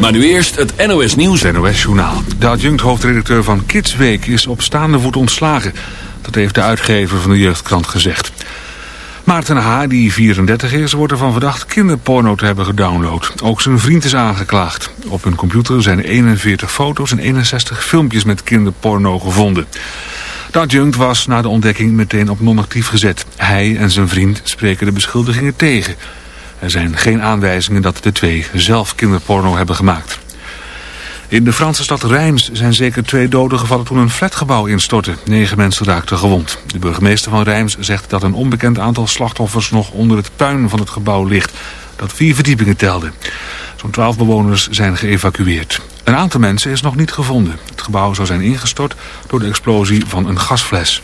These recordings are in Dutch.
Maar nu eerst het NOS Nieuws. NOS Journaal. De adjunct-hoofdredacteur van Kids Week is op staande voet ontslagen. Dat heeft de uitgever van de jeugdkrant gezegd. Maarten H., die 34 is, wordt ervan verdacht kinderporno te hebben gedownload. Ook zijn vriend is aangeklaagd. Op hun computer zijn 41 foto's en 61 filmpjes met kinderporno gevonden. De adjunct was na de ontdekking meteen op non-actief gezet. Hij en zijn vriend spreken de beschuldigingen tegen. Er zijn geen aanwijzingen dat de twee zelf kinderporno hebben gemaakt. In de Franse stad Reims zijn zeker twee doden gevallen toen een flatgebouw instortte. Negen mensen raakten gewond. De burgemeester van Reims zegt dat een onbekend aantal slachtoffers nog onder het puin van het gebouw ligt. Dat vier verdiepingen telde. Zo'n twaalf bewoners zijn geëvacueerd. Een aantal mensen is nog niet gevonden. Het gebouw zou zijn ingestort door de explosie van een gasfles.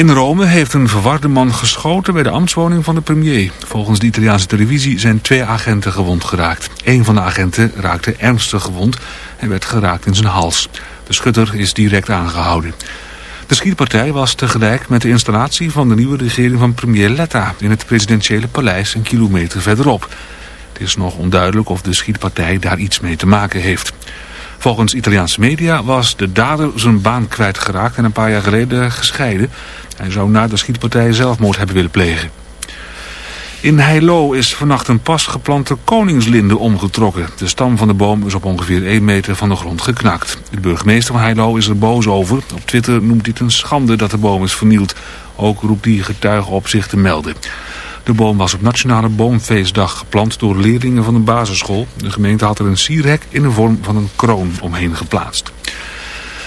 In Rome heeft een verwarde man geschoten bij de ambtswoning van de premier. Volgens de Italiaanse televisie zijn twee agenten gewond geraakt. Een van de agenten raakte ernstig gewond en werd geraakt in zijn hals. De schutter is direct aangehouden. De schietpartij was tegelijk met de installatie van de nieuwe regering van premier Letta... in het presidentiële paleis een kilometer verderop. Het is nog onduidelijk of de schietpartij daar iets mee te maken heeft. Volgens Italiaanse media was de dader zijn baan kwijtgeraakt en een paar jaar geleden gescheiden. Hij zou na de schietpartij zelfmoord hebben willen plegen. In Heilo is vannacht een pas geplante koningslinde omgetrokken. De stam van de boom is op ongeveer 1 meter van de grond geknakt. De burgemeester van Heilo is er boos over. Op Twitter noemt het een schande dat de boom is vernield. Ook roept hij getuigen op zich te melden. De boom was op Nationale Boomfeestdag geplant door leerlingen van een basisschool. De gemeente had er een sierhek in de vorm van een kroon omheen geplaatst.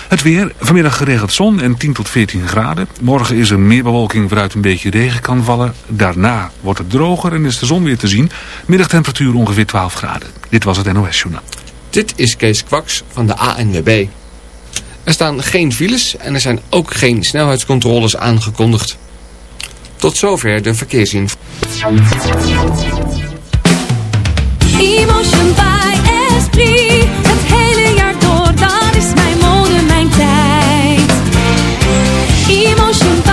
Het weer, vanmiddag geregeld zon en 10 tot 14 graden. Morgen is er meer bewolking waaruit een beetje regen kan vallen. Daarna wordt het droger en is de zon weer te zien. Middagtemperatuur ongeveer 12 graden. Dit was het NOS Journaal. Dit is Kees Kwaks van de ANWB. Er staan geen files en er zijn ook geen snelheidscontroles aangekondigd. Tot zover de verkeersinformatie. Emotion by Esprit. Het hele jaar door, dat is mijn mode, mijn tijd. Emotion by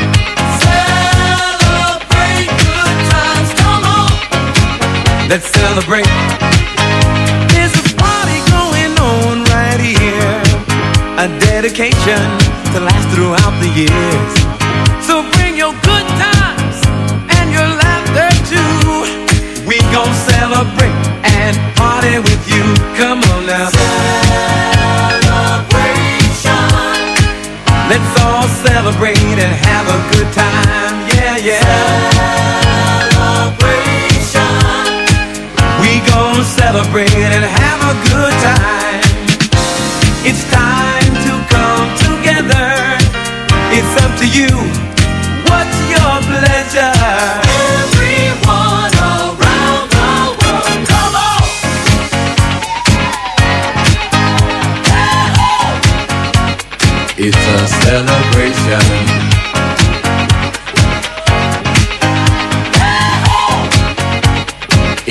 Let's celebrate. There's a party going on right here. A dedication to last throughout the years. So bring your good times and your laughter too. We gon' celebrate and party with you. Come on now. Celebration. Let's all celebrate and have a good time. Yeah, yeah. We celebrate and have a good time. It's time to come together. It's up to you. What's your pleasure? Everyone around the world, come on! It's a celebration.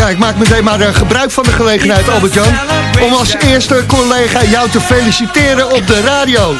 Ja, ik maak meteen maar eh, gebruik van de gelegenheid, Albert-Jan. Om als eerste collega jou te feliciteren op de radio.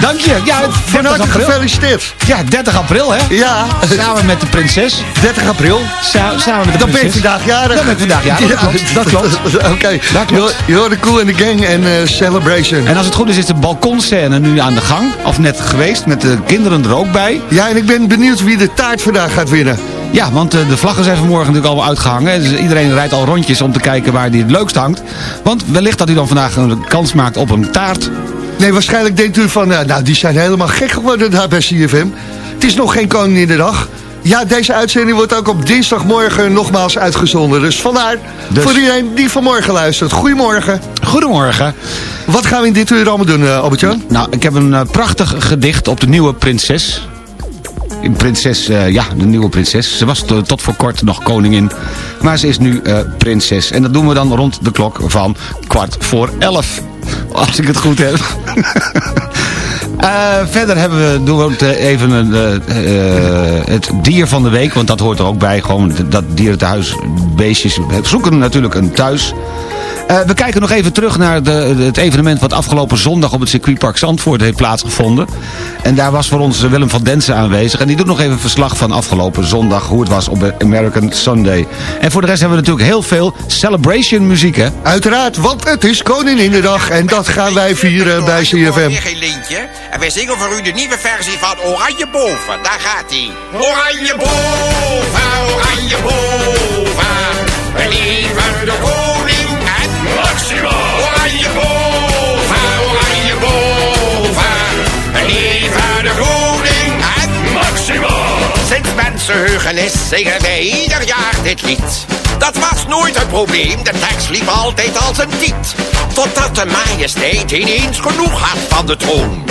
Dank je. Ja, Van 30 harte gefeliciteerd. Ja, 30 april, hè? Ja, Samen met de prinses. 30 april. Sa- samen met de Dan ben je prinses. vandaag jarig. Dan ben ik vandaag jarig, dat klopt, dat klopt. Oké, Dat klopt. je hoort de Cool in the Gang en eh, Celebration. En als het goed is, is de balkonscène nu aan de gang. Of net geweest, met de kinderen er ook bij. Ja, en ik ben benieuwd wie de taart vandaag gaat winnen. Ja, want eh, de vlaggen zijn vanmorgen natuurlijk al uitgehangen. Dus iedereen rijdt al rondjes om te kijken waar die het leukst hangt. Want wellicht dat u dan vandaag een kans maakt op een taart. Nee, waarschijnlijk denkt u van, eh, nou, die zijn helemaal gek geworden daar bij CFM. Het is nog geen Koninginnedag. Ja, deze uitzending wordt ook op dinsdagmorgen nogmaals uitgezonden. Dus vandaar Dus- voor iedereen die vanmorgen luistert. Goedemorgen. Goedemorgen. Wat gaan we in dit uur allemaal doen, eh, Albert-Jan? Nou, ik heb een prachtig gedicht op de nieuwe prinses. Een Prinses, eh, ja, de nieuwe prinses. Ze was to- tot voor kort nog koningin. Maar ze is nu eh, prinses. En dat doen we dan rond de klok van kwart voor elf. Als ik het goed heb. Eh, verder hebben we, doen we eh, even een, eh, eh, het dier van de week. Want dat hoort er ook bij. Gewoon dat dierentehuisbeestjes zoeken natuurlijk een thuis. Eh, we kijken nog even terug naar de, het evenement wat afgelopen zondag op het circuitpark Zandvoort heeft plaatsgevonden. En daar was voor ons Willem van Densen aanwezig. En die doet nog even verslag van afgelopen zondag, hoe het was op American Sunday. En voor de rest hebben we natuurlijk heel veel celebration muziek, hè? Uiteraard, want het is Koninginnedag en dat gaan wij vieren bij CFM. Geen lintje. En wij zingen voor u de nieuwe versie van Oranje Boven. Daar gaat hij. Oranje Boven, Oranje Boven. We leven de Maxima. Oranje Boven, Oranje Boven. Leven de koning en Maxima. Sinds mensenheugenis zingen wij ieder jaar dit lied. Dat was nooit een probleem, de tekst liep altijd als een tiet. Totdat de majesteit ineens genoeg had van de troon.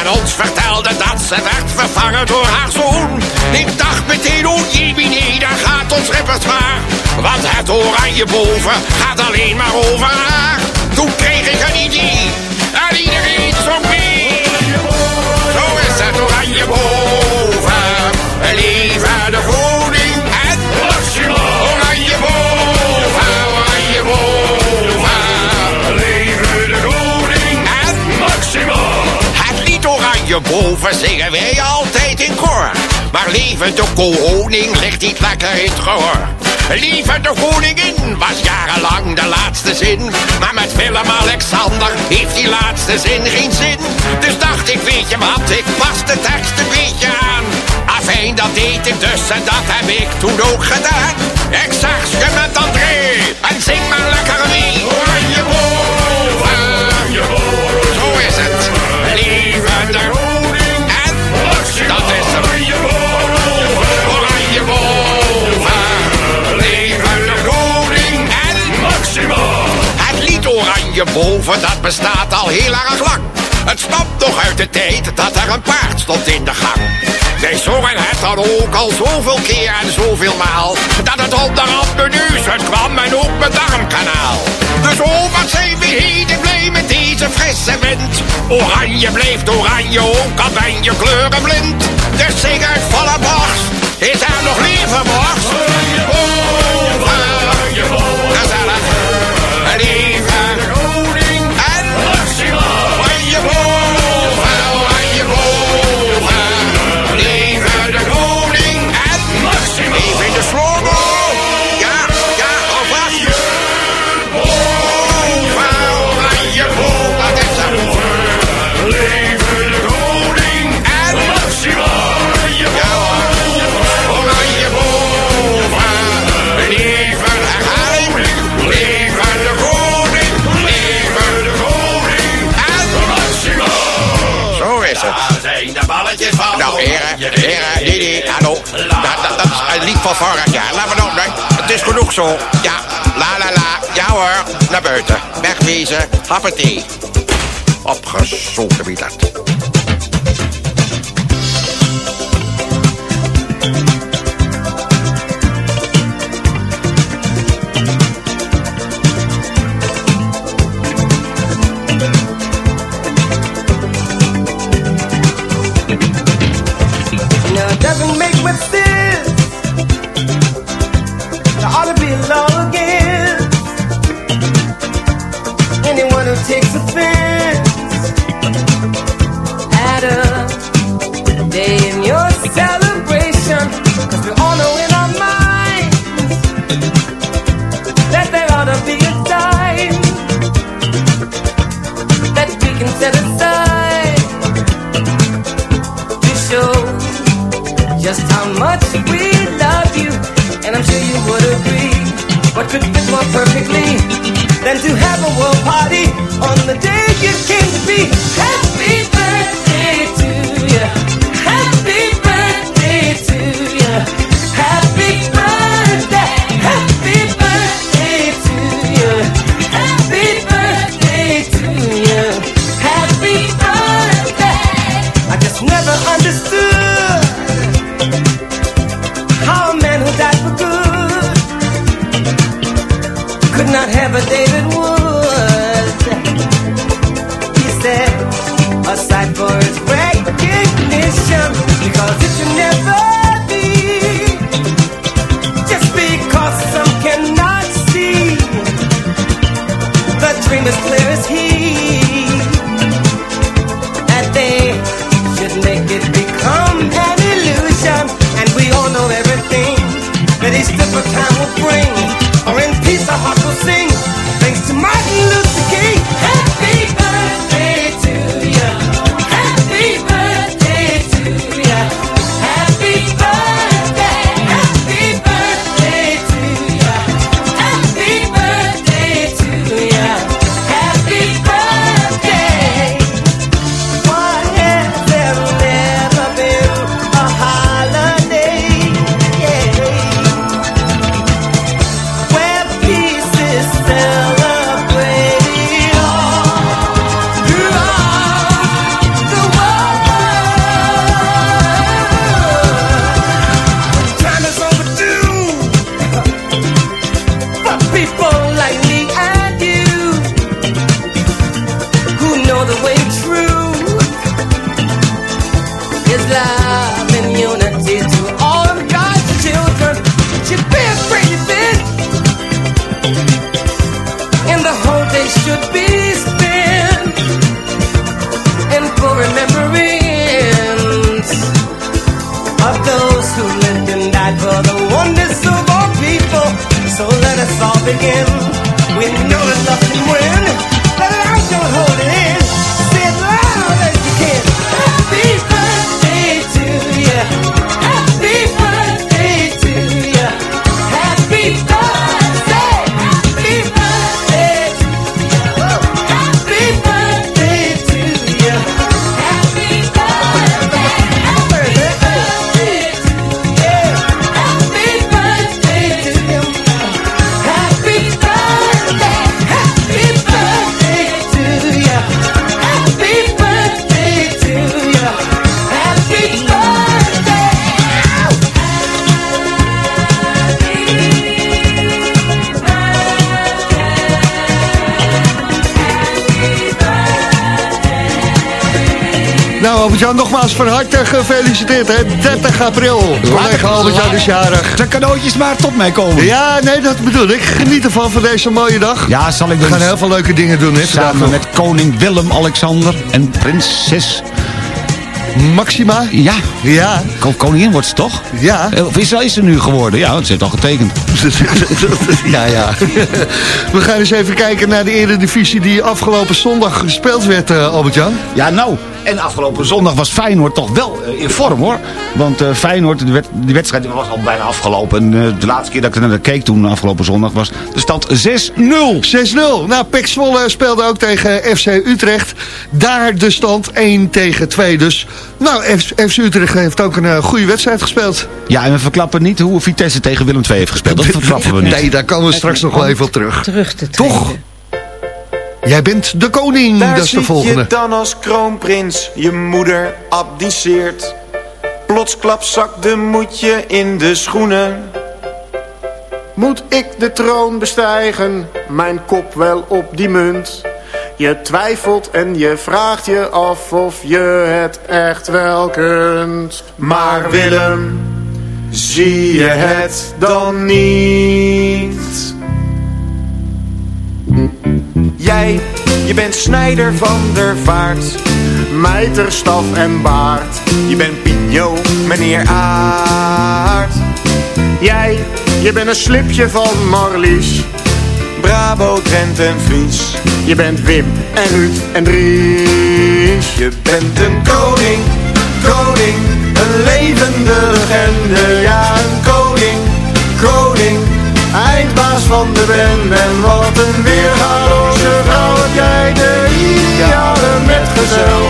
En ons vertelde dat ze werd vervangen door haar zoon. Ik dacht meteen, oh jemine, daar gaat ons repertoire. Want het oranje boven gaat alleen maar over haar. Toen kreeg ik een idee, boven zingen wij altijd in koor. Maar leven de koning ligt niet lekker in het gehoor. Lieve de koningin was jarenlang de laatste zin. Maar met Willem-Alexander heeft die laatste zin geen zin. Dus dacht ik, weet je wat, ik pas de tekst een beetje aan. Afijn, dat deed ik dus en dat heb ik toen ook gedaan. Ik zag je met André en zing maar lekker mee. Oranje boven, dat bestaat al heel erg lang. Het stamt nog uit de tijd dat er een paard stond in de gang. Wij zongen het dan ook al zoveel keer en zoveel maal. Dat het onderhand neus uitkwam en ook mijn darmkanaal. Dus oh, wat zijn we heden blij met deze frisse wind. Oranje blijft oranje, ook al ben je kleurenblind. Dus zing uit volle borst, is er nog leven borst? Van. Nou, heren, heren, Didi, hallo. Dat, dat, dat is een lied van vorig jaar. Laten we nou, nee, het is genoeg zo. Ja, la la la. Ja hoor, naar buiten. Wegwezen, happatee. Opgezogen wie dat. Albert-Jan, nogmaals van harte gefeliciteerd, hè. 30 april. Collega Albert-Jan is jarig. De cadeautjes maar tot mij komen. Ja, nee, dat bedoel ik. Geniet ervan van deze mooie dag. Ja, zal ik We doen. gaan heel veel leuke dingen doen, hè, Samen met koning Willem-Alexander en prinses... Maxima? Ja. Ja. Ko- Koningin wordt ze toch? Ja. Of is, is ze nu geworden? Ja, want ze heeft al getekend. ja, ja. We gaan eens even kijken naar de eredivisie die afgelopen zondag gespeeld werd, eh, Albert-Jan. Ja, nou. En afgelopen zondag was Feyenoord toch wel eh, in vorm, hoor. Want eh, Feyenoord, de, wed- die wedstrijd was al bijna afgelopen. En eh, de laatste keer dat ik er naar keek toen, afgelopen zondag, was de stand 6-0. 6-0. Nou, Pek Zwolle speelde ook tegen FC Utrecht. Daar de stand 1 tegen 2. Dus, nou, FC Utrecht heeft ook een goede wedstrijd gespeeld. Ja, en we verklappen niet hoe Vitesse tegen Willem II heeft gespeeld. Dat verklappen we niet. Nee, daar komen we straks nog wel even op terug. Terug te Toch? Jij bent de koning, Daar dat is de zit volgende. je dan als kroonprins, je moeder abdiceert. Plotsklap zakt de moedje in de schoenen. Moet ik de troon bestijgen, mijn kop wel op die munt? Je twijfelt en je vraagt je af of je het echt wel kunt. Maar Willem, zie je het dan niet? Je bent snijder van der vaart. Mijter, staf en baard. Je bent Pino, meneer Aard. Jij, je bent een slipje van Marlies. Bravo, Drent en Fries. Je bent Wim en Ruud en Dries. Je bent een koning, koning, een levende legende. Ja, een koning, koning, Eindbaas van de band en wat een weergaloze vrouw ideale metgezel.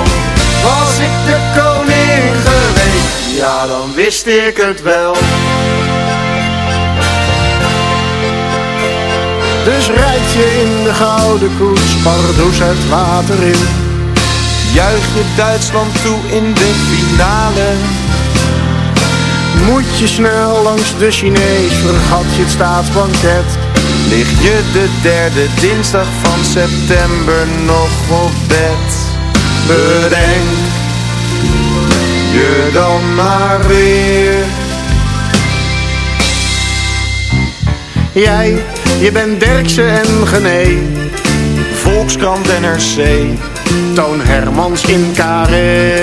Was ik de koning geweest, ja dan wist ik het wel. Dus rijd je in de gouden koets, pardoes het water in. juich je Duitsland toe in de finale. Moet je snel langs de Chinees, vergat je het staatsbanket. Lig je de derde dinsdag van september nog op bed? Bedenk je dan maar weer. Jij, je bent Derksen en Gené. Volkskrant NRC. Toon Hermans in Carré.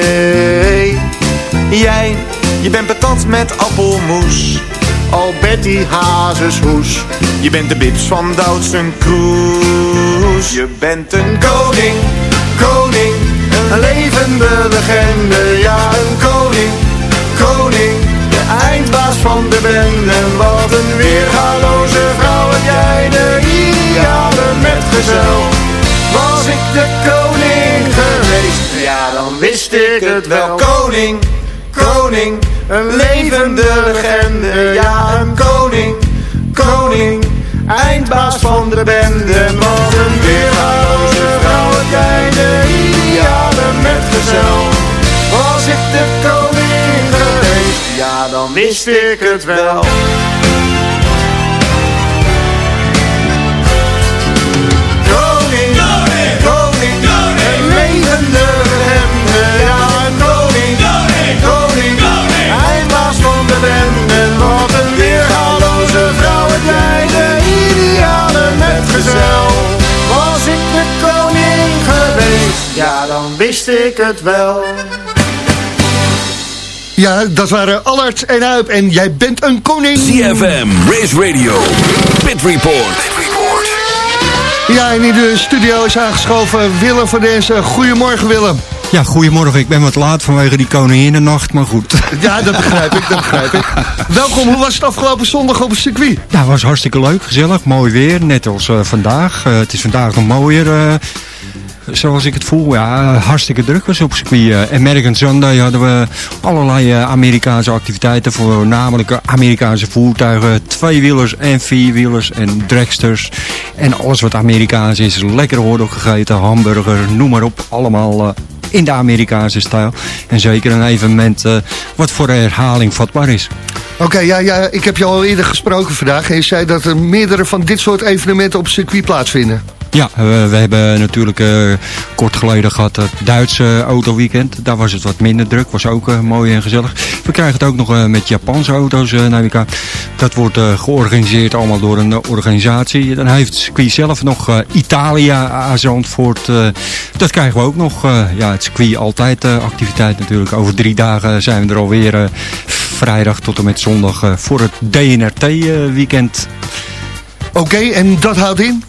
Jij, je bent patat met appelmoes. Alberti Hazeshoes. Je bent de bits van Doutzen Kroes. Je bent een koning, koning, Een levende legende, ja een koning, koning. De eindbaas van de bende, wat een weergaloze vrouw heb jij de ideale metgezel. Was ik de koning geweest, ja dan wist ik het wel. Koning, koning, Een levende legende, ja een koning, koning. Eindbaas van de bende, wat een weergaloze vrouw heb jij de ideale metgezel. Was ik de koning geweest, ja dan wist ik het wel. Bende, wat een weergaloze vrouw heb jij de ideale metgezel. Was ik de koning geweest, ja dan wist ik het wel. Ja, dat waren Allard en Huip en jij bent een koning. ZFM, Race Radio, Pit Pit Report. Ja, en in de studio is aangeschoven Willem van Densen. Goedemorgen Willem. Ja, goedemorgen. Ik ben wat laat vanwege die Koninginnennacht, maar goed. Ja, dat begrijp ik, dat begrijp ik. Welkom, hoe was het afgelopen zondag op het circuit? Ja, het was hartstikke leuk, gezellig, mooi weer, net als eh, vandaag. Eh, het is vandaag nog mooier, eh, zoals ik het voel. Ja, hartstikke druk was op het circuit. American Sunday hadden we allerlei Amerikaanse activiteiten, voornamelijk Amerikaanse voertuigen, tweewielers en vierwielers en dragsters. En alles wat Amerikaans is, lekker hotdog gegeten, hamburger, noem maar op, allemaal in de Amerikaanse stijl. En zeker een evenement uh, wat voor herhaling vatbaar is. Oké, ja, ja, ik heb je al eerder gesproken vandaag. En je zei dat er meerdere van dit soort evenementen op circuit plaatsvinden. Ja, we, we hebben natuurlijk uh, kort geleden gehad het Duitse autoweekend. Daar was het wat minder druk, was ook uh, mooi en gezellig. We krijgen het ook nog uh, met Japanse auto's naar elkaar. Dat wordt georganiseerd allemaal door een organisatie. Dan heeft circuit zelf nog Italia aan Zandvoort. dat krijgen we ook nog. ja, het circuit altijd activiteit natuurlijk. Over drie dagen zijn we er alweer vrijdag tot en met zondag voor het DNRT weekend. Oké, en dat houdt in?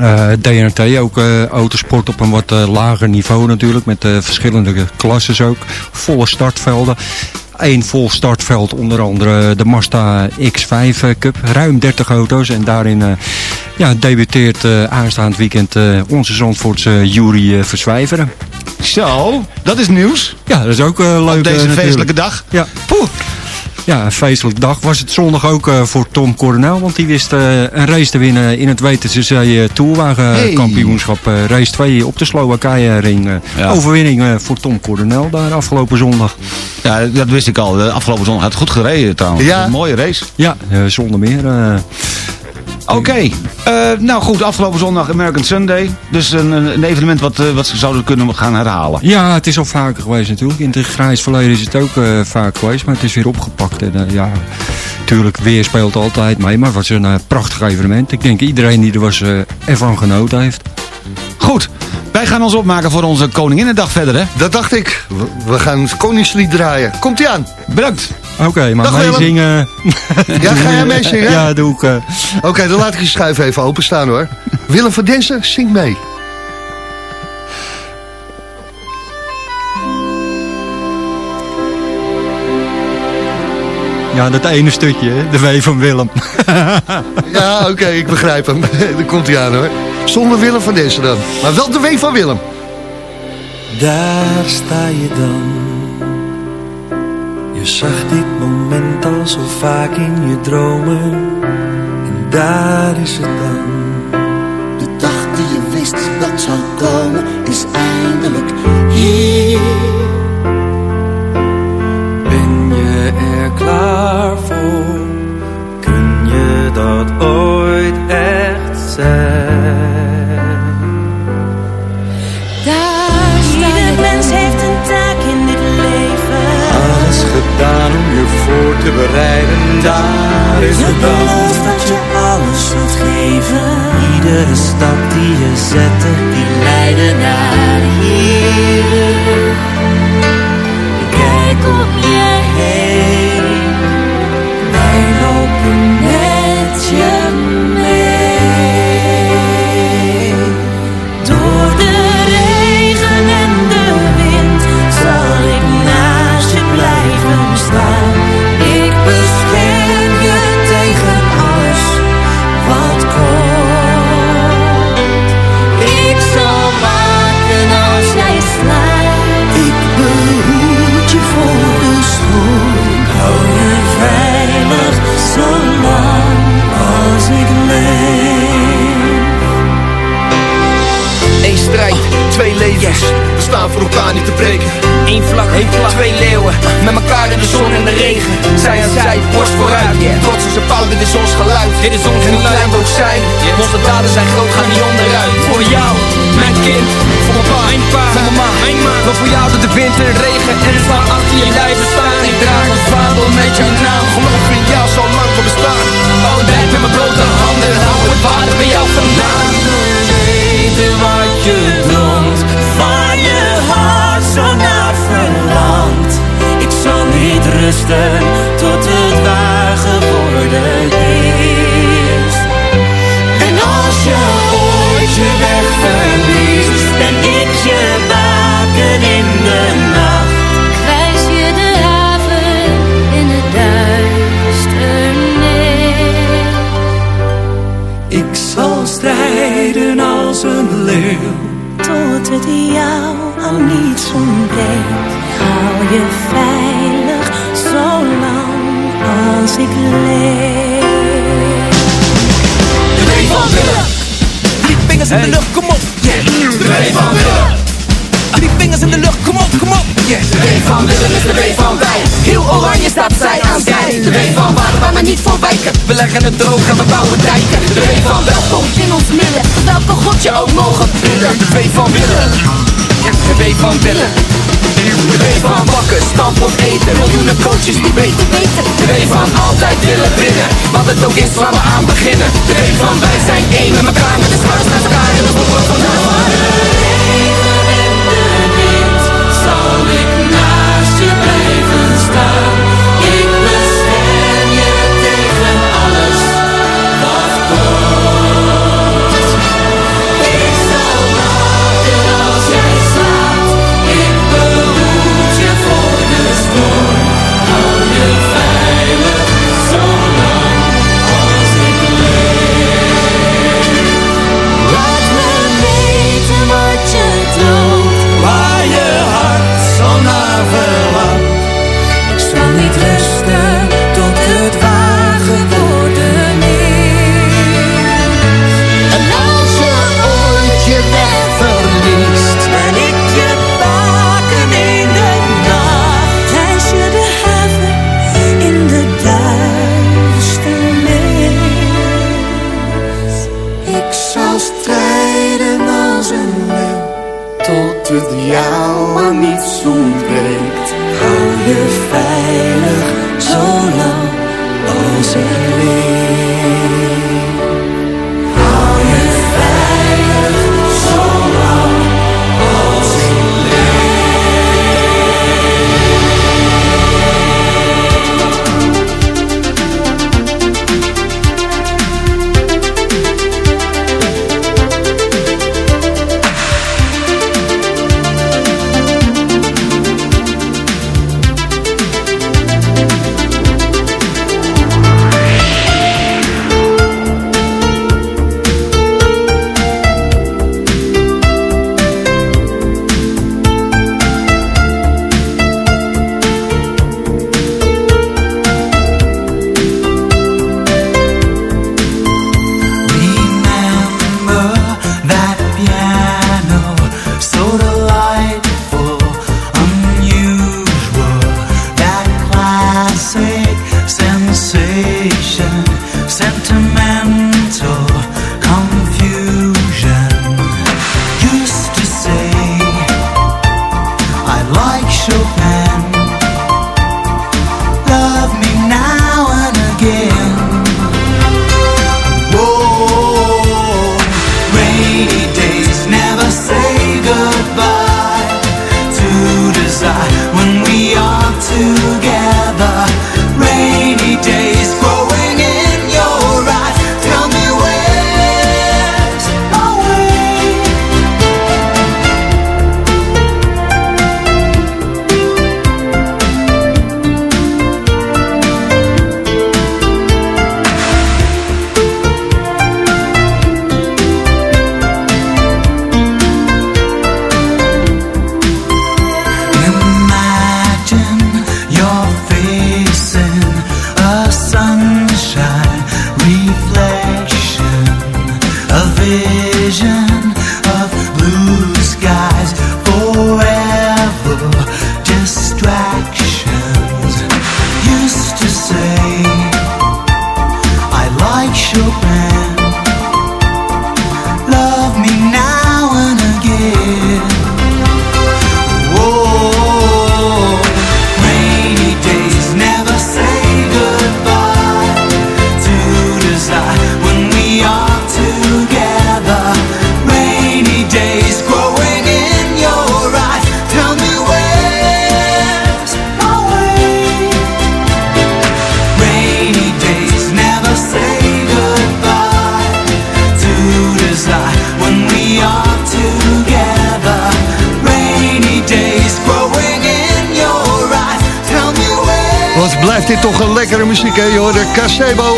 Uh, DNT, ook uh, autosport op een wat uh, lager niveau natuurlijk, met verschillende klasses ook. Volle startvelden. Eén vol startveld, onder andere de Mazda X5 Cup. Ruim 30 auto's en daarin ja, debuteert aanstaand weekend onze Zandvoortse Jury Verzwijveren. Zo, dat is nieuws. Ja, dat is ook leuk. Op deze feestelijke dag. Ja. Poeh. Ja, een feestelijke dag was het zondag ook uh, voor Tom Coronel. Want die wist uh, een race te winnen in het Wetense Zee Tourwagenkampioenschap. Hey. race 2 op de Slowakije ring. Ja. Overwinning voor Tom Coronel daar afgelopen zondag. Ja, dat wist ik al. De afgelopen zondag had het goed gereden trouwens. Ja. Een mooie race. Ja, zonder meer. Oké, okay. uh, nou goed, afgelopen zondag American Sunday. Dus een, een evenement wat, uh, wat ze zouden kunnen gaan herhalen. Ja, het is al vaker geweest natuurlijk. In het grijs verleden is het ook uh, vaak geweest, maar het is weer opgepakt. En ja, natuurlijk, weer speelt altijd mee, maar het was een prachtig evenement. Ik denk iedereen die er was ervan genoten heeft. Goed, wij gaan ons opmaken voor onze Koninginnedag verder, hè? Dat dacht ik. We gaan het Koningslied draaien. Komt-ie aan. Bedankt. Oké, okay, maar meezingen... Ja, ga jij meezingen? Ja, doe ik. Uh... Oké, okay, dan laat ik je schuif even openstaan hoor. Willem van Densen, zing mee. Ja, dat ene stukje, de W van Willem. ja, oké, okay, ik begrijp hem. Daar komt hij aan hoor. Zonder Willem van Densen dan. Maar wel de W van Willem. Daar sta je dan je zag dit moment al zo vaak in je dromen. En daar is het dan. De dag die je wist dat zou komen, is eindelijk hier. Ben je er klaar voor? Kun je dat ooit echt zijn? Gedaan om je voor te bereiden. Daar is het dan. dat je alles zult geven. Iedere stap die je zette, die leidde naar hier. Levens. We staan voor elkaar niet te breken. Eén vlag, één vlag, twee leeuwen. Met elkaar in de zon en de regen. Zij aan zij, borst vooruit. Trots als een pauw, dit is ons geluid. Dit is ons en hoe klein we ook zijn. Onze daden zijn groot, gaan niet onderuit. Voor jou, mijn kind. Voor mijn pa, mijn pa, voor mijn ma, mijn ma. Maar voor jou door de wind en de regen. En het zal achter je blijven staan. Ik draag een vaandel met jouw naam. Geloof in jou, zolang we bestaan. is waar we aan beginnen. De van wij zijn één met elkaar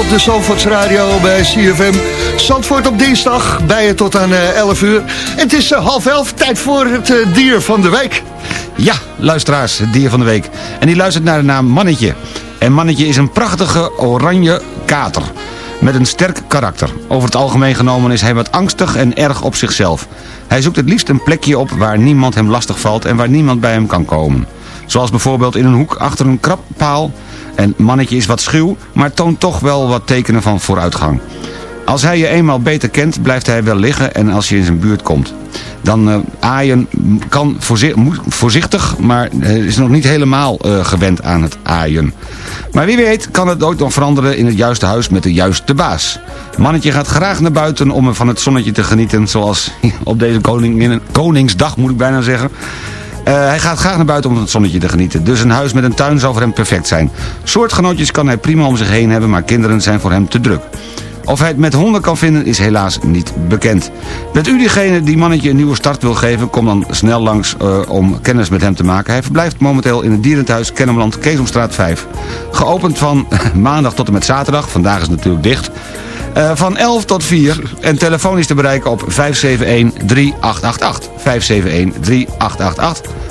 de Zandvoorts Radio bij CFM. Zandvoort op dinsdag, bij je tot aan 11 uur. En het is half elf, tijd voor het dier van de week. Ja, luisteraars, het dier van de week. En die luistert naar de naam Mannetje. En Mannetje is een prachtige oranje kater. Met een sterk karakter. Over het algemeen genomen is hij wat angstig en erg op zichzelf. Hij zoekt het liefst een plekje op waar niemand hem lastig valt en waar niemand bij hem kan komen. Zoals bijvoorbeeld in een hoek achter een krabpaal. En Mannetje is wat schuw, maar toont toch wel wat tekenen van vooruitgang. Als hij je eenmaal beter kent, blijft hij wel liggen en als je in zijn buurt komt. Dan uh, aaien kan voorzichtig, maar is nog niet helemaal uh, gewend aan het aaien. Maar wie weet kan het ooit nog veranderen in het juiste huis met de juiste baas. Mannetje gaat graag naar buiten om van het zonnetje te genieten, zoals op deze koning, Koningsdag moet ik bijna zeggen. Uh, hij gaat graag naar buiten om het zonnetje te genieten. Dus een huis met een tuin zou voor hem perfect zijn. Soortgenootjes kan hij prima om zich heen hebben, maar kinderen zijn voor hem te druk. Of hij het met honden kan vinden is helaas niet bekend. Bent u diegene die mannetje een nieuwe start wil geven... kom dan snel langs uh, om kennis met hem te maken. Hij verblijft momenteel in het dierenthuis Kennemerland, Keesomstraat 5. Geopend van maandag tot en met zaterdag. Vandaag is het natuurlijk dicht. Uh, van 11 tot 4. En telefoon is te bereiken op 571-3888. 571-3888.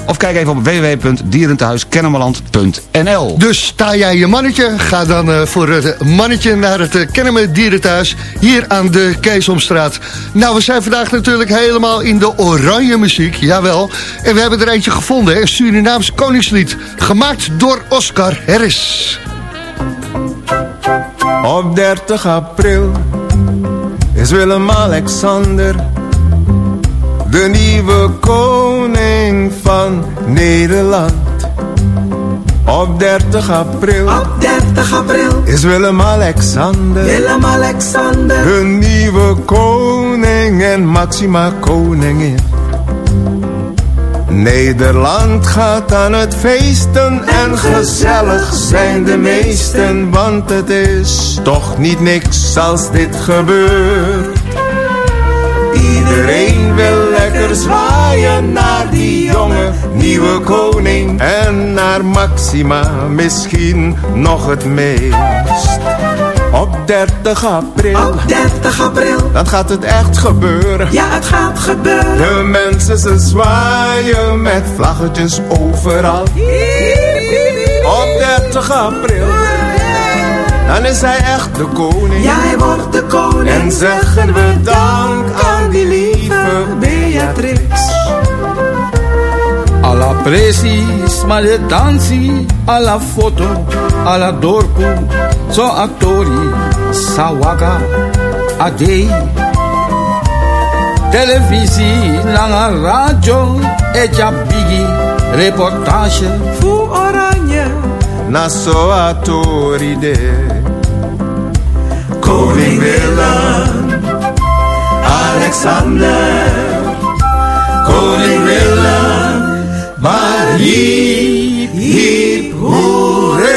Of kijk even op www.dierentehuiskennemerland.nl Dus sta jij je mannetje? Ga dan uh, voor het mannetje naar het uh, Kennemer Dierenthuis. Hier aan de Keesomstraat. Nou, we zijn vandaag natuurlijk helemaal in de oranje muziek. Jawel. En we hebben er eentje gevonden. Een Surinaams koningslied. Gemaakt door Oscar Harris. Op 30 april is Willem-Alexander de nieuwe koning van Nederland. Op 30 april, op 30 april is Willem-Alexander, Willem-Alexander de nieuwe koning en Maxima koningin. Nederland gaat aan het feesten en gezellig zijn de meesten, want het is toch niet niks als dit gebeurt. Iedereen wil lekker zwaaien naar die jonge nieuwe koning en naar Maxima misschien nog het meest. Op 30 april, op 30 april, dan gaat het echt gebeuren. Ja, het gaat gebeuren. De mensen ze zwaaien met vlaggetjes overal. Op 30 april, dan is hij echt de koning. Ja, hij wordt de koning. En zeggen we dank aan die lieve Beatrix. Alla precies, ma le dansi, alla foto, alla dorpu, so actori, sawaga, adei. Televisie, lange radio, etja bigi, reportage. Fu oranje, na so atoride. Koning Willem, Alexander, Koning Willem, maar hiep, hoeré.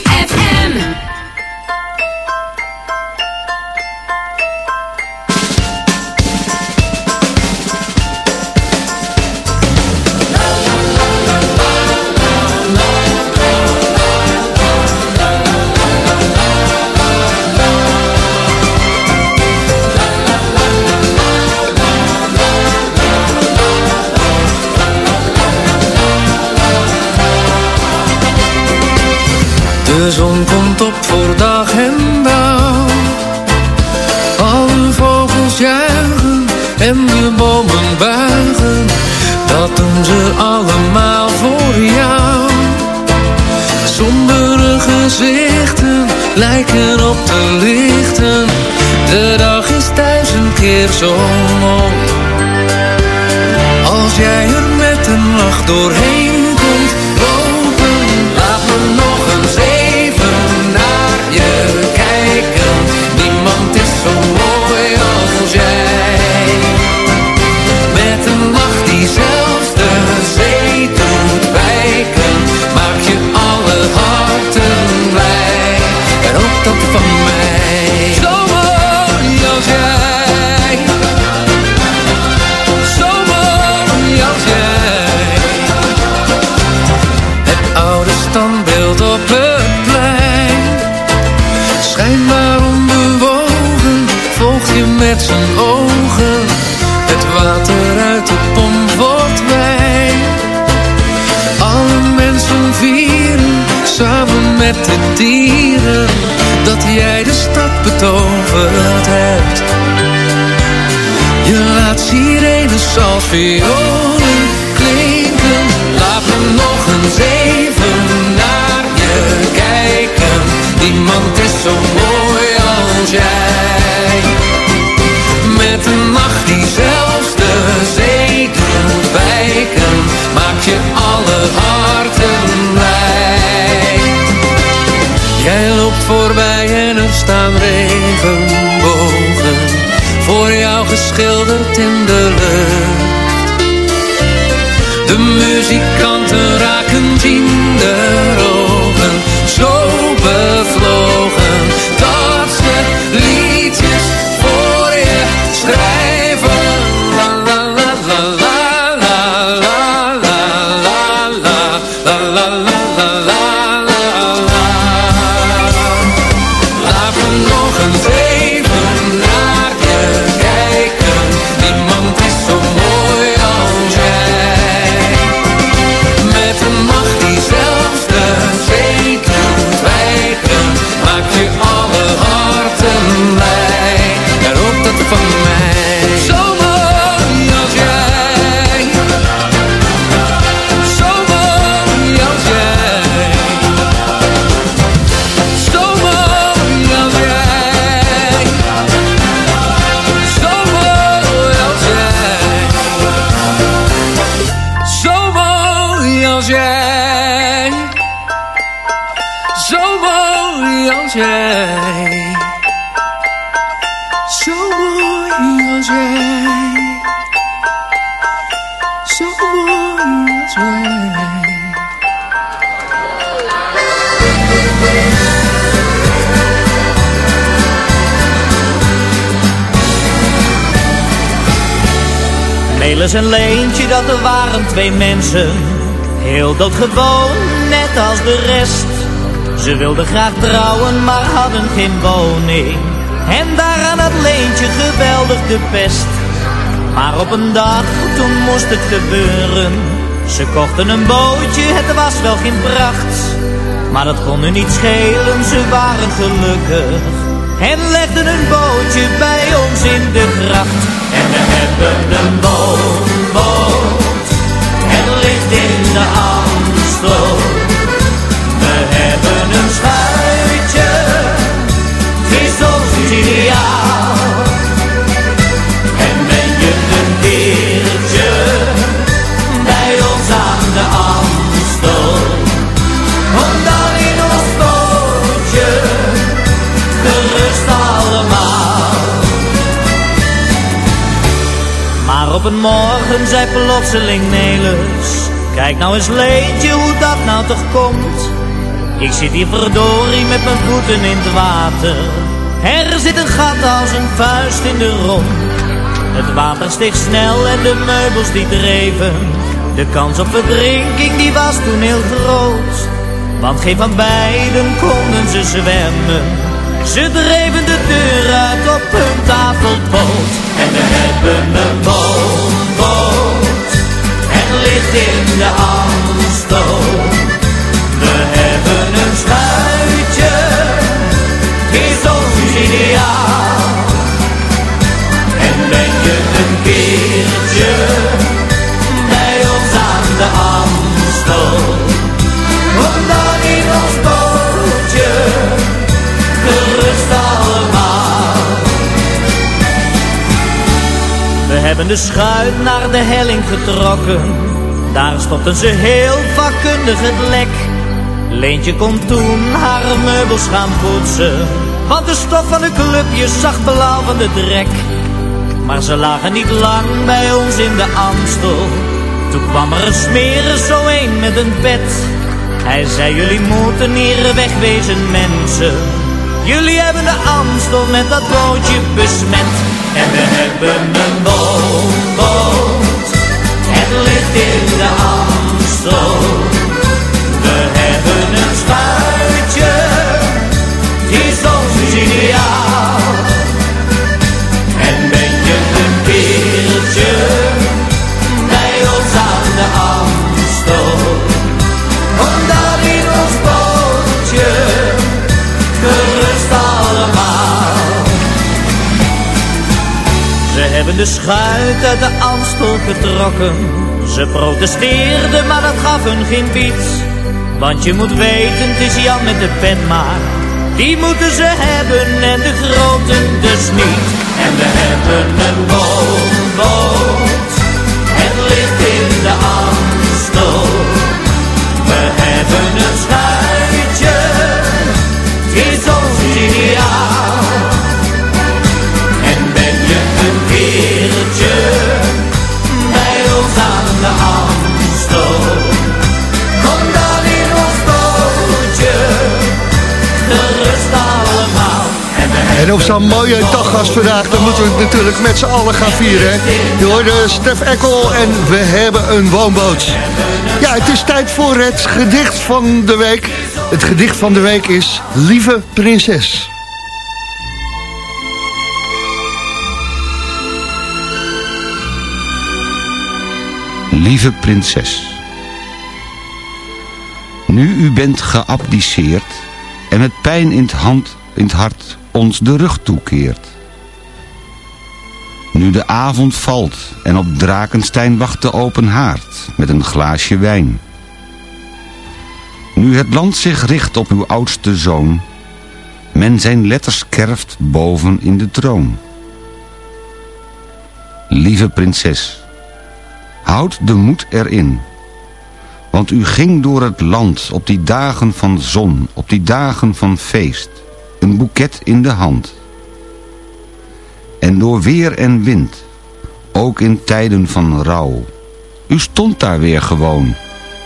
op de lichten. De dag is duizend keer zo mooi. Als jij er met een lach doorheen met zijn ogen. Het water uit de pomp wordt wijn. Alle mensen vieren, samen met de dieren, dat jij de stad betoverd hebt. Je laat sirenes als violen klinken. Laat me nog eens even naar je kijken. Niemand is zo mooi als jij. Maakt maak je alle harten blij. Jij loopt voorbij en er staan regenbogen voor jou geschilderd in de lucht. De muzikanten raken ziender Melis en Leentje, dat er waren twee mensen. Heel doodgewoon, net als de rest. Ze wilden graag trouwen, maar hadden geen woning. En daaraan had Leentje geweldig de pest. Maar op een dag, toen moest het gebeuren. Ze kochten een bootje, het was wel geen pracht. Maar dat kon hun niet schelen, ze waren gelukkig. En legden een bootje bij ons in de gracht. En we hebben een woonboot. Op een morgen zei plotseling Nelis Kijk nou eens Leentje hoe dat nou toch komt. Ik zit hier verdorie met mijn voeten in het water. Er zit een gat als een vuist in de romp Het water steeg snel en de meubels die dreven. De kans op verdrinking die was toen heel groot. Want geen van beiden konden ze zwemmen Ze dreven de deur uit op hun tafelpoot. En we hebben een woonboot Het ligt in de Amstel. We hebben een schuitje. Is ons ideaal. En ben je een keertje Bij ons aan de Amstel hebben de schuit naar de helling getrokken. Daar stopten ze heel vakkundig het lek. Leentje kon toen haar meubels gaan poetsen Want de stof van de clubjes zag blauw van de drek. Maar ze lagen niet lang bij ons in de Amstel. Toen kwam er een smeren zo een met een pet. Hij zei jullie moeten hier wegwezen mensen Jullie hebben de Amstel met dat bootje besmet. En we hebben een woonboot Het ligt in de Amstel. We hebben een schuitje Het is ons ideaal de schuit uit de Amstel getrokken. Ze protesteerden, maar dat gaf hun geen fiets. Want je moet weten, het is Jan met de pen maar. Die moeten ze hebben en de groten dus niet. En we hebben een woonboot. Het ligt in de Amstel. We hebben een schuitje. Het is ons ideaal. En op zo'n mooie dag als vandaag, dan moeten we het natuurlijk met z'n allen gaan vieren. hè. Je Stef Eckel en we hebben een woonboot. Ja, het is tijd voor het gedicht van de week. Het gedicht van de week is Lieve Prinses. Lieve prinses. Nu u bent geabdiceerd en met pijn in het, hand, in het hart ons de rug toekeert. Nu de avond valt en op Drakenstein wacht de open haard met een glaasje wijn. Nu het land zich richt op uw oudste zoon, men zijn letters kerft boven in de troon. Lieve prinses, houd de moed erin, want u ging door het land op die dagen van zon, op die dagen van feest, een boeket in de hand. En door weer en wind, ook in tijden van rouw, u stond daar weer gewoon,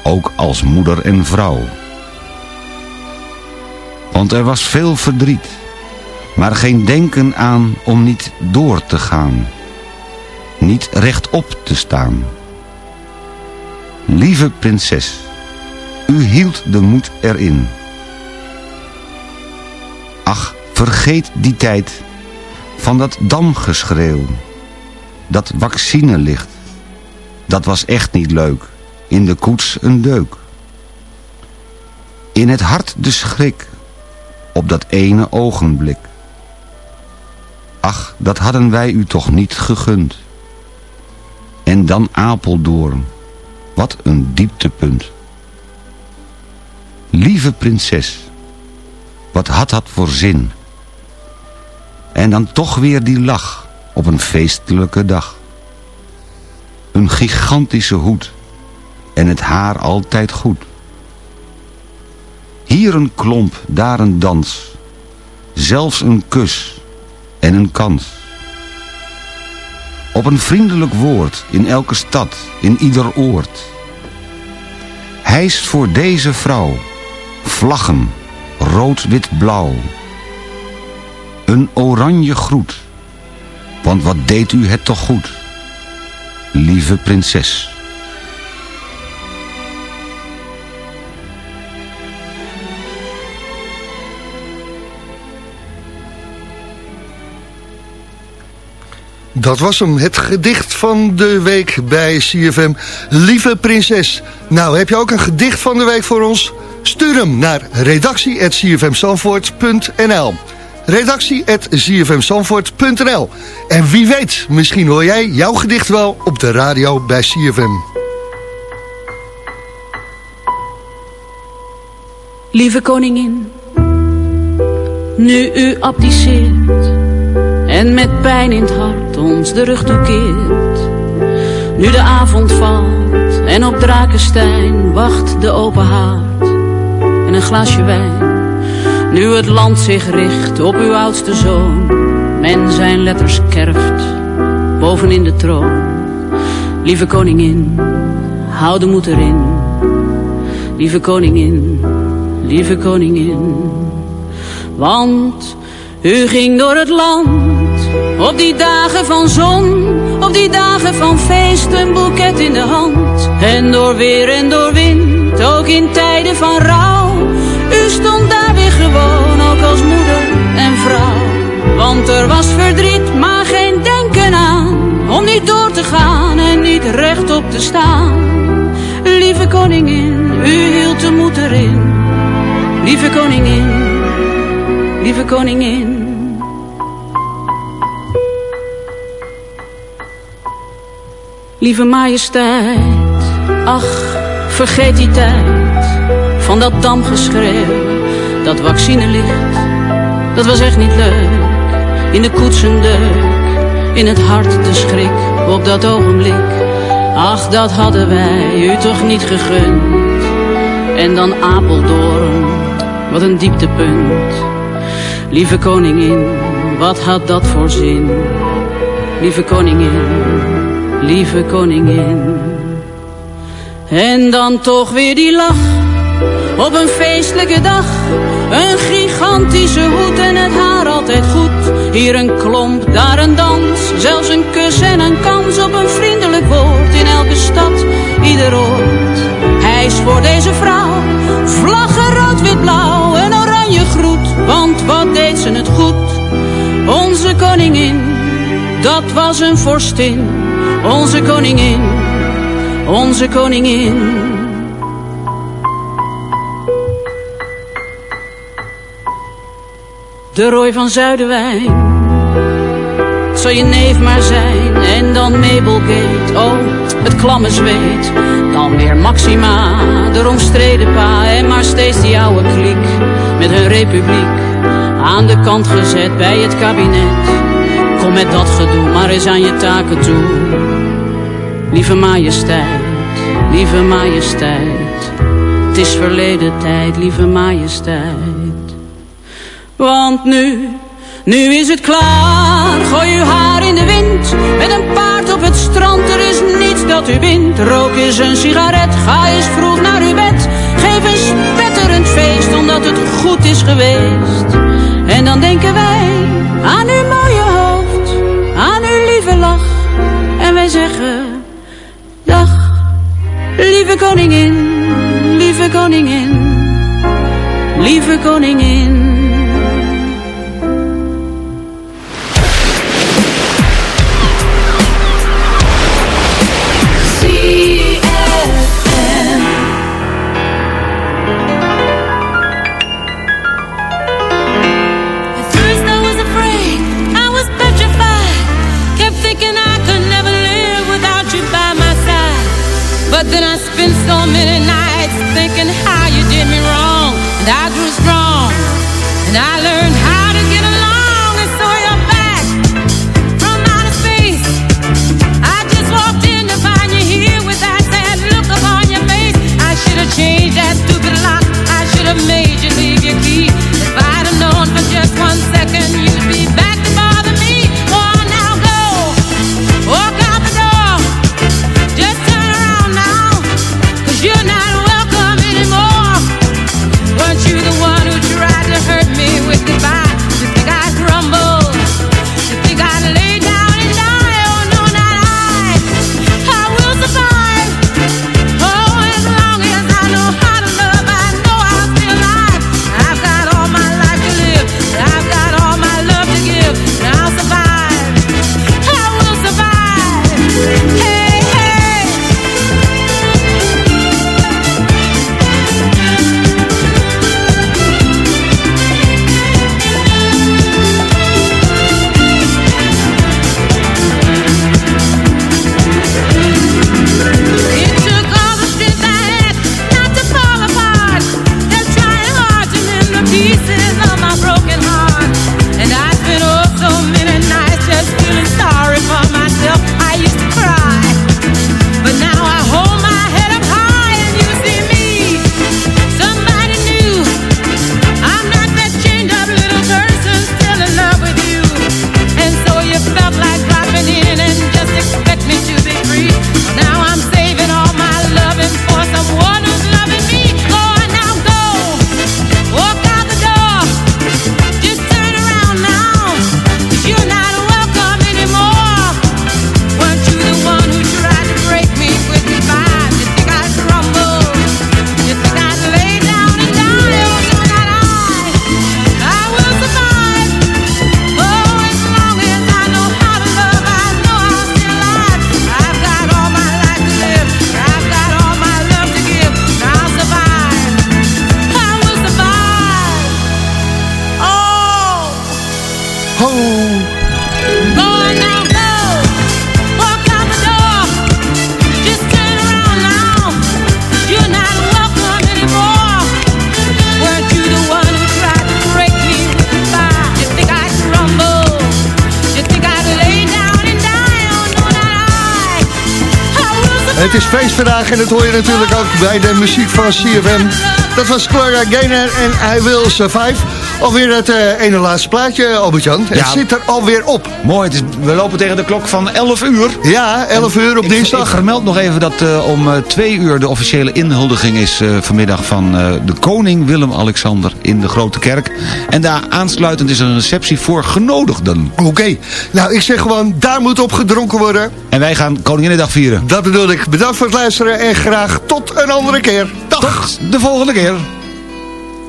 ook als moeder en vrouw. Want er was veel verdriet, maar geen denken aan om niet door te gaan. Niet rechtop te staan. Lieve prinses, u hield de moed erin. Ach, vergeet die tijd van dat damgeschreeuw. Dat vaccinelicht, dat was echt niet leuk. In de koets een deuk. In het hart de schrik, op dat ene ogenblik. Ach, dat hadden wij u toch niet gegund. En dan Apeldoorn, wat een dieptepunt. Lieve prinses, wat had dat voor zin? En dan toch weer die lach op een feestelijke dag. Een gigantische hoed en het haar altijd goed. Hier een klomp, daar een dans. Zelfs een kus en een kans. Op een vriendelijk woord in elke stad, in ieder oord. Hijst voor deze vrouw vlaggen, rood, wit, blauw. Een oranje groet, want wat deed u het toch goed, lieve prinses. Dat was hem, het gedicht van de week bij CFM. Lieve prinses. Nou, heb je ook een gedicht van de week voor ons? Stuur hem naar redactie.cfmzandvoort.nl redactie.cfmzandvoort.nl En wie weet, misschien hoor jij jouw gedicht wel op de radio bij CFM. Lieve koningin, nu u abdiceert en met pijn in het hart ons de rug toekeert. Nu de avond valt en op Drakenstein wacht de open haard een glaasje wijn. Nu het land zich richt op uw oudste zoon, men zijn letters kerft bovenin de troon. Lieve koningin, hou de moed erin. Lieve koningin, lieve koningin, want u ging door het land op die dagen van zon, op die dagen van feest, een boeket in de hand. En door weer en door wind, ook in tijden van rouw. U stond daar weer gewoon, ook als moeder en vrouw. Want er was verdriet, maar geen denken aan. Om niet door te gaan en niet rechtop te staan. Lieve koningin, u hield de moed erin. Lieve koningin, lieve koningin. Lieve majesteit, ach, vergeet die tijd van dat damgeschreeuw, dat vaccinelicht, dat was echt niet leuk. In de koetsen deuk, in het hart de schrik op dat ogenblik. Ach, dat hadden wij u toch niet gegund. En dan Apeldoorn, wat een dieptepunt. Lieve koningin, wat had dat voor zin? Lieve koningin lieve koningin. En dan toch weer die lach, op een feestelijke dag. Een gigantische hoed en het haar altijd goed. Hier een klomp, daar een dans, zelfs een kus en een kans op een vriendelijk woord. In elke stad, ieder oord. Hij is voor deze vrouw, vlaggen rood, wit, blauw, een oranje groet. Want wat deed ze het goed, onze koningin, dat was een vorstin onze koningin, onze koningin. De rooi van Zuiderwijn, zal je neef maar zijn. En dan Mabelgate, oh, het klamme zweet. Dan weer Maxima, de omstreden pa. En maar steeds die oude kliek met hun republiek. Aan de kant gezet bij het kabinet. Kom met dat gedoe, maar eens aan je taken toe. Lieve majesteit, lieve majesteit. Het is verleden tijd, lieve majesteit. Want nu, nu is het klaar. Gooi uw haar in de wind. Met een paard op het strand, er is niets dat u wint. Rook eens een sigaret, ga eens vroeg naar uw bed. Geef een spetterend feest, omdat het goed is geweest. En dan denken wij aan uw mooie hoofd, aan uw lieve lach. En wij zeggen, lieve koningin, lieve koningin, lieve koningin. verdade en dat hoor je natuurlijk ook bij de muziek van CFM. Dat was Clara Gaynor en I Will Survive. Alweer het eh, ene laatste plaatje, Albert-Jan. Het zit er alweer op. Mooi, is, we lopen tegen de klok van 11 uur. Ja, 11 uur op Ik- dinsdag. Ik vermeld nog even dat eh, om eh, twee uur de officiële inhuldiging is eh, vanmiddag van eh, de koning Willem-Alexander in de Grote Kerk. En daar aansluitend is er een receptie voor genodigden. Oké, nou ik zeg gewoon, daar moet op gedronken worden. En wij gaan Koninginnedag vieren. Dat bedoel ik. Bedankt voor het luisteren en graag tot een andere keer. Dag! De volgende keer.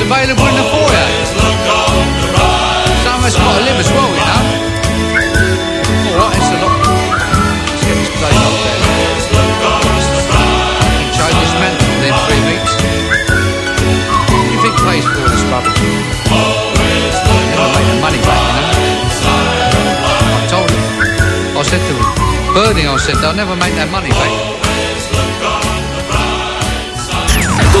record's available in the foyer. Some of us got to live as well, you know. Alright, it's a lot. Let's within three weeks. You think for? Never the money back, you know. I told him. I said to him, Bernie, I said, they'll never make that money back.